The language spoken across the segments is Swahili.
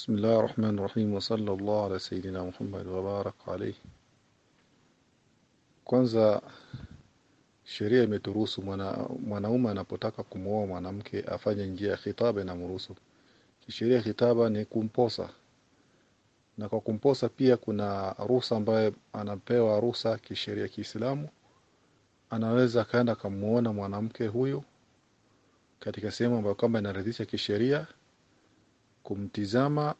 بسم الله الرحمن الرحيم وصلى الله على سيدنا Muhammad wa baraka alayhi. Kwanza sheria imeturuhusu mwana, mwanaume anapotaka kumwoa mwanamke afanye njia ya khitaba inamruhusu. Kisheria khitaba ni kumposa, na kwa kumposa pia kuna ruhusa ambayo anapewa ruhusa kisheria Kiislamu, anaweza akaenda akamuona mwanamke huyu katika sehemu ambayo kwamba inaridhisha kisheria kumtizama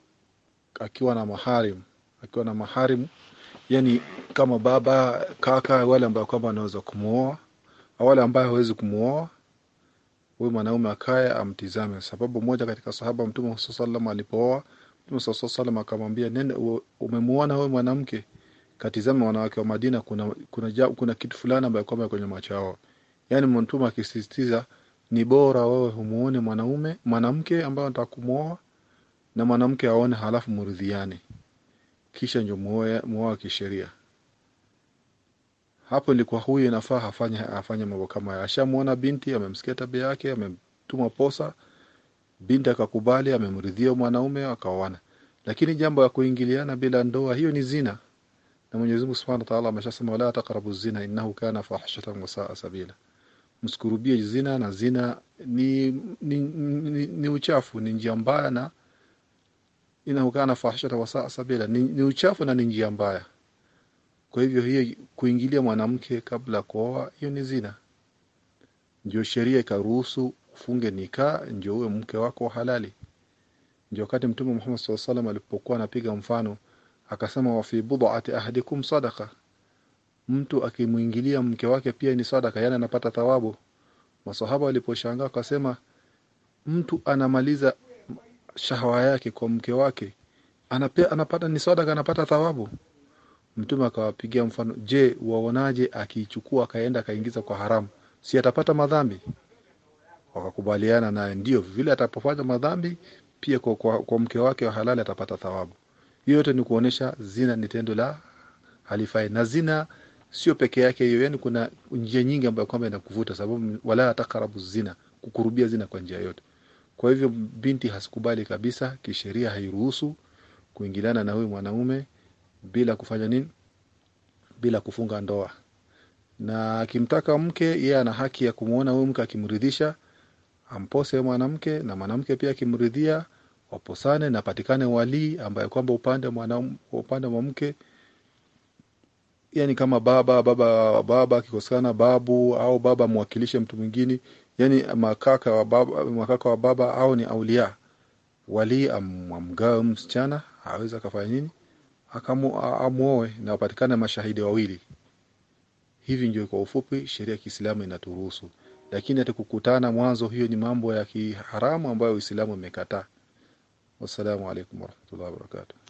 akiwa na maharim akiwa na maharim yani kama baba kaka wale ambao kwamba anaweza kumuoa au wale ambao hawezi kumuoa huyu mwanaume akaye amtizame. Sababu moja katika sahaba mtume sallallahu alipooa mtume sallallahu akamwambia nene umemuona huyu mwanamke? Katizame wanawake wa Madina kuna kuna, kuna kitu fulani ambayo kwamba kwenye macho yao. Yani mtume akisisitiza ni bora wewe humuone mwanaume mwanamke ambaye unataka kumuoa na mwanamke aone halafu muridhiane. Kisha ndio muoe muoa kisheria. Hapo ni kwa huyu inafaa afanye afanye mambo kama haya. Ashamuona binti amemsikia tabia yake amemtuma posa binti akakubali amemridhia mwanaume akaoana. Lakini jambo ya kuingiliana bila ndoa hiyo ni zina. Na Mwenyezi Mungu Subhanahu wa Ta'ala ameshasema la taqrabu zina innahu kana fahishatan wa sa'a sabila. Msikurubie zina na zina ni ni, ni, ni uchafu ni njia mbaya na innahu kana fahishatan wa sa'a sabila. Ni, ni uchafu na ni njia mbaya. Kwa hivyo hiyo kuingilia mwanamke kabla kuoa hiyo ni zina. Ndio sheria ikaruhusu ufunge nikaa ndio uwe mke wako halali. Ndio wakati mtume Muhammad SAW alipokuwa anapiga mfano akasema wa fi bud'ati ahadikum sadaqa. Mtu akimuingilia mke wake pia ni sadaka yani anapata thawabu. Masahaba waliposhangaa akasema mtu anamaliza shahawa yake kwa mke wake. Anapea anapata ni sadaka anapata thawabu. Mtume akawapigia mfano je waonaje akiichukua akaenda akaingiza kwa haramu? Si atapata madhambi? Wakakubaliana naye ndio vile atapofanya madhambi pia kwa, kwa, kwa mke wake wa halali atapata thawabu. Hiyo yote ni kuonesha zina ni tendo la halifai. Na zina sio peke yake hiyo yani kuna njia nyingi ambayo kwamba inakuvuta sababu wala takarabu zina kukurubia zina kwa njia yote kwa hivyo binti hasikubali kabisa kisheria hairuhusu kuingiliana na huyu mwanaume bila kufanya nini? Bila kufunga ndoa. Na akimtaka mke yeye ana haki ya kumuona huyu mke akimridhisha ampose mwanamke na mwanamke pia akimridhia waposane na patikane walii ambaye kwamba upande mwanamke upande wa mke yani kama baba baba baba akikosekana babu au baba mwakilishe mtu mwingine yani makaka wa baba makaka wa baba au ni aulia? Wali amgawe msichana aweza kafanya nini? Akamuoe na wapatikane mashahidi wawili. Hivi ndio kwa ufupi sheria ya Kiislamu inaturuhusu. Lakini hata kukutana mwanzo hiyo ni mambo ya kiharamu ambayo Uislamu umekataa. Wassalamu alaikum warahmatullahi wabarakatuh